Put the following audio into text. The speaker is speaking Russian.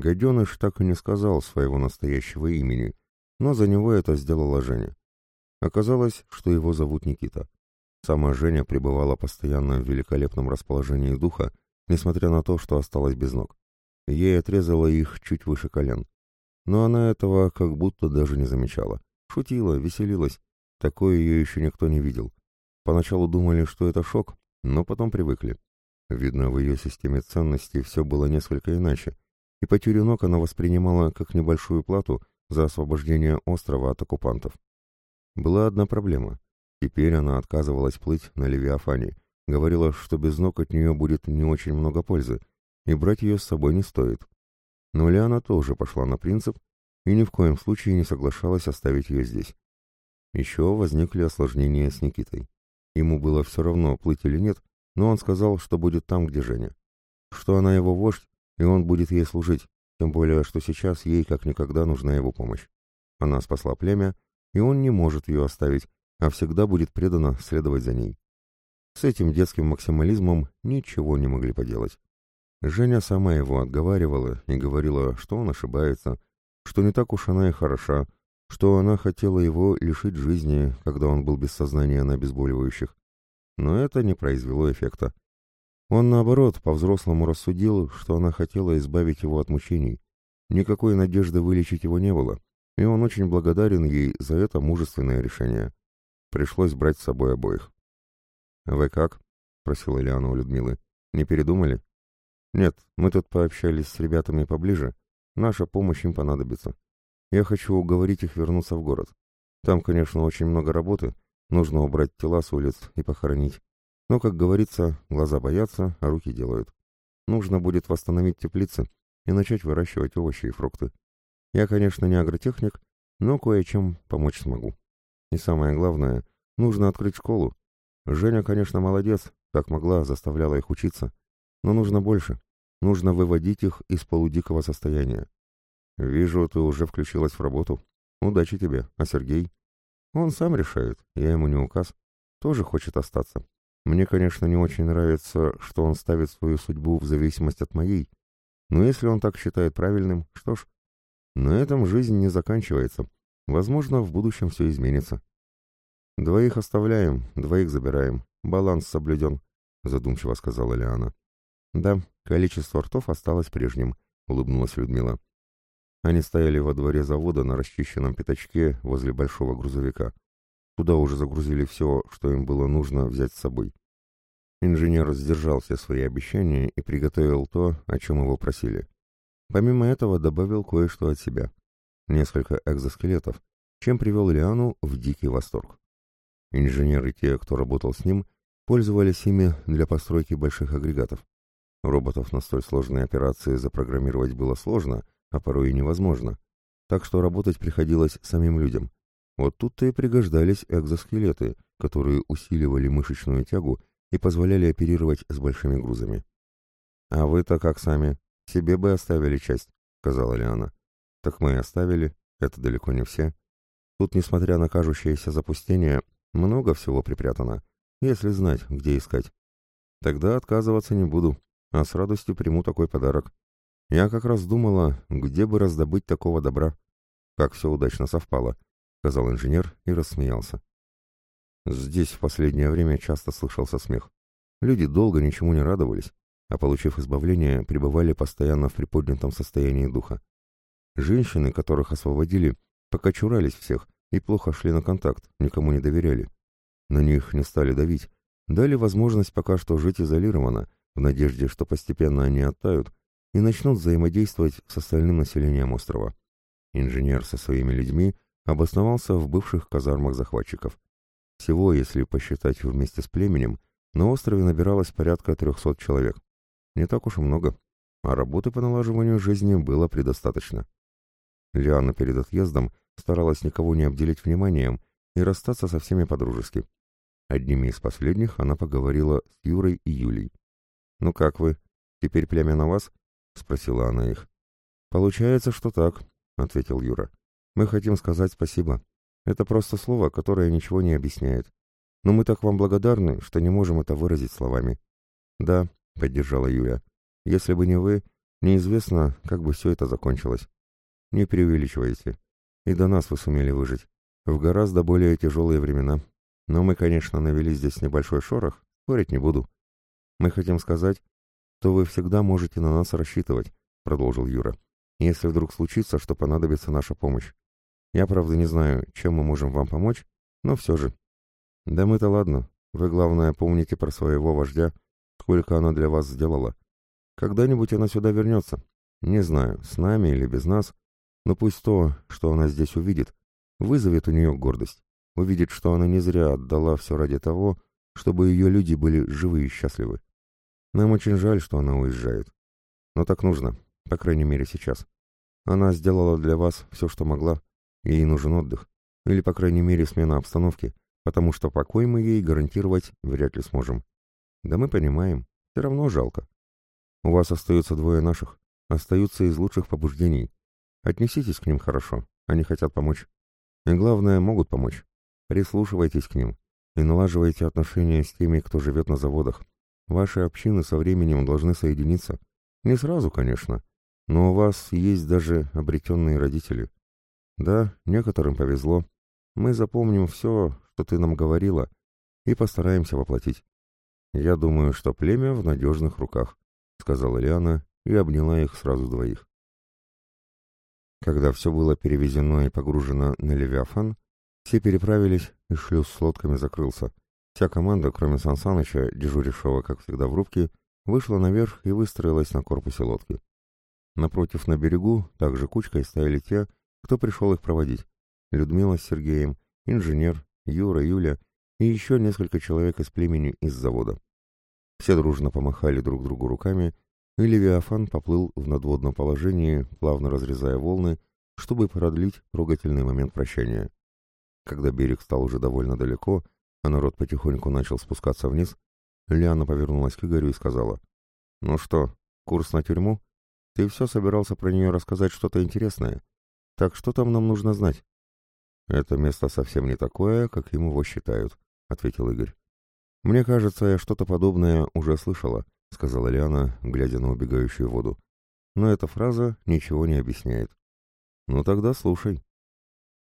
Гаденыш так и не сказал своего настоящего имени, но за него это сделала Женя. Оказалось, что его зовут Никита. Сама Женя пребывала постоянно в великолепном расположении духа, несмотря на то, что осталась без ног. Ей отрезало их чуть выше колен. Но она этого как будто даже не замечала. Шутила, веселилась. Такое ее еще никто не видел. Поначалу думали, что это шок, но потом привыкли. Видно, в ее системе ценностей все было несколько иначе, и потерю ног она воспринимала как небольшую плату за освобождение острова от оккупантов. Была одна проблема. Теперь она отказывалась плыть на Левиафане, говорила, что без ног от нее будет не очень много пользы, и брать ее с собой не стоит. Но Лиана тоже пошла на принцип и ни в коем случае не соглашалась оставить ее здесь. Еще возникли осложнения с Никитой. Ему было все равно, плыть или нет, но он сказал, что будет там, где Женя. Что она его вождь, и он будет ей служить, тем более, что сейчас ей как никогда нужна его помощь. Она спасла племя, и он не может ее оставить, а всегда будет преданно следовать за ней. С этим детским максимализмом ничего не могли поделать. Женя сама его отговаривала и говорила, что он ошибается, что не так уж она и хороша, что она хотела его лишить жизни, когда он был без сознания на обезболивающих. Но это не произвело эффекта. Он, наоборот, по-взрослому рассудил, что она хотела избавить его от мучений. Никакой надежды вылечить его не было, и он очень благодарен ей за это мужественное решение. Пришлось брать с собой обоих. «Вы как?» — просила Лиана у Людмилы. «Не передумали?» «Нет, мы тут пообщались с ребятами поближе. Наша помощь им понадобится. Я хочу уговорить их вернуться в город. Там, конечно, очень много работы. Нужно убрать тела с улиц и похоронить. Но, как говорится, глаза боятся, а руки делают. Нужно будет восстановить теплицы и начать выращивать овощи и фрукты. Я, конечно, не агротехник, но кое-чем помочь смогу. И самое главное, нужно открыть школу. Женя, конечно, молодец, как могла, заставляла их учиться. Но нужно больше. Нужно выводить их из полудикого состояния. Вижу, ты уже включилась в работу. Удачи тебе. А Сергей? Он сам решает, я ему не указ. Тоже хочет остаться. Мне, конечно, не очень нравится, что он ставит свою судьбу в зависимость от моей. Но если он так считает правильным, что ж, на этом жизнь не заканчивается. Возможно, в будущем все изменится. Двоих оставляем, двоих забираем. Баланс соблюден, задумчиво сказала Лиана. Да, количество ртов осталось прежним, улыбнулась Людмила. Они стояли во дворе завода на расчищенном пятачке возле большого грузовика. Туда уже загрузили все, что им было нужно взять с собой. Инженер сдержал все свои обещания и приготовил то, о чем его просили. Помимо этого добавил кое-что от себя. Несколько экзоскелетов, чем привел Лиану в дикий восторг. Инженеры, те, кто работал с ним, пользовались ими для постройки больших агрегатов. Роботов на столь сложные операции запрограммировать было сложно, а порой и невозможно. Так что работать приходилось самим людям. Вот тут-то и пригождались экзоскелеты, которые усиливали мышечную тягу и позволяли оперировать с большими грузами. «А вы-то как сами? Себе бы оставили часть», — сказала Лиана. «Так мы и оставили. Это далеко не все. Тут, несмотря на кажущееся запустение, много всего припрятано, если знать, где искать. Тогда отказываться не буду, а с радостью приму такой подарок. Я как раз думала, где бы раздобыть такого добра. Как все удачно совпало, сказал инженер и рассмеялся. Здесь в последнее время часто слышался смех. Люди долго ничему не радовались, а получив избавление, пребывали постоянно в приподнятом состоянии духа. Женщины, которых освободили, пока чурались всех и плохо шли на контакт, никому не доверяли. На них не стали давить, дали возможность пока что жить изолированно, в надежде, что постепенно они оттают и начнут взаимодействовать с остальным населением острова. Инженер со своими людьми обосновался в бывших казармах захватчиков. Всего, если посчитать вместе с племенем, на острове набиралось порядка 300 человек. Не так уж и много, а работы по налаживанию жизни было предостаточно. Лиана перед отъездом старалась никого не обделить вниманием и расстаться со всеми по-дружески. Одними из последних она поговорила с Юрой и Юлей. «Ну как вы? Теперь племя на вас?» — спросила она их. «Получается, что так», — ответил Юра. «Мы хотим сказать спасибо. Это просто слово, которое ничего не объясняет. Но мы так вам благодарны, что не можем это выразить словами». «Да», — поддержала Юля. «Если бы не вы, Неизвестно, как бы все это закончилось. Не преувеличивайте. И до нас вы сумели выжить. В гораздо более тяжелые времена. Но мы, конечно, навели здесь небольшой шорох, спорить не буду. Мы хотим сказать, что вы всегда можете на нас рассчитывать, продолжил Юра. Если вдруг случится, что понадобится наша помощь. Я, правда, не знаю, чем мы можем вам помочь, но все же. Да мы-то ладно. Вы, главное, помните про своего вождя, сколько она для вас сделала. Когда-нибудь она сюда вернется. Не знаю, с нами или без нас, но пусть то, что она здесь увидит, вызовет у нее гордость. Увидит, что она не зря отдала все ради того, чтобы ее люди были живы и счастливы. Нам очень жаль, что она уезжает. Но так нужно, по крайней мере сейчас. Она сделала для вас все, что могла, ей нужен отдых, или, по крайней мере, смена обстановки, потому что покой мы ей гарантировать вряд ли сможем. Да мы понимаем, все равно жалко. У вас остаются двое наших, остаются из лучших побуждений. Отнеситесь к ним хорошо, они хотят помочь. И главное, могут помочь. Прислушивайтесь к ним и налаживайте отношения с теми, кто живет на заводах. Ваши общины со временем должны соединиться. Не сразу, конечно, но у вас есть даже обретенные родители. Да, некоторым повезло. Мы запомним все, что ты нам говорила, и постараемся воплотить. Я думаю, что племя в надежных руках, сказала Лиана и обняла их сразу двоих. Когда все было перевезено и погружено на Левиафан, все переправились, и шлюз с лодками закрылся. Вся команда, кроме Сансаныча, дежурившего, как всегда, в рубке, вышла наверх и выстроилась на корпусе лодки. Напротив, на берегу, также кучкой стояли те, кто пришел их проводить. Людмила с Сергеем, инженер, Юра, Юля и еще несколько человек из племени из завода. Все дружно помахали друг другу руками и Левиафан поплыл в надводном положении, плавно разрезая волны, чтобы продлить трогательный момент прощания. Когда берег стал уже довольно далеко, а народ потихоньку начал спускаться вниз, Лиана повернулась к Игорю и сказала, «Ну что, курс на тюрьму? Ты все собирался про нее рассказать что-то интересное. Так что там нам нужно знать?» «Это место совсем не такое, как им его считают», — ответил Игорь. «Мне кажется, я что-то подобное уже слышала», — сказала Лиана, глядя на убегающую воду. «Но эта фраза ничего не объясняет». «Ну тогда слушай»,